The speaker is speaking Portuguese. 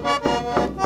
Música